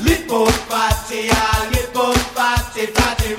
Lipo fate, lipo fate, fate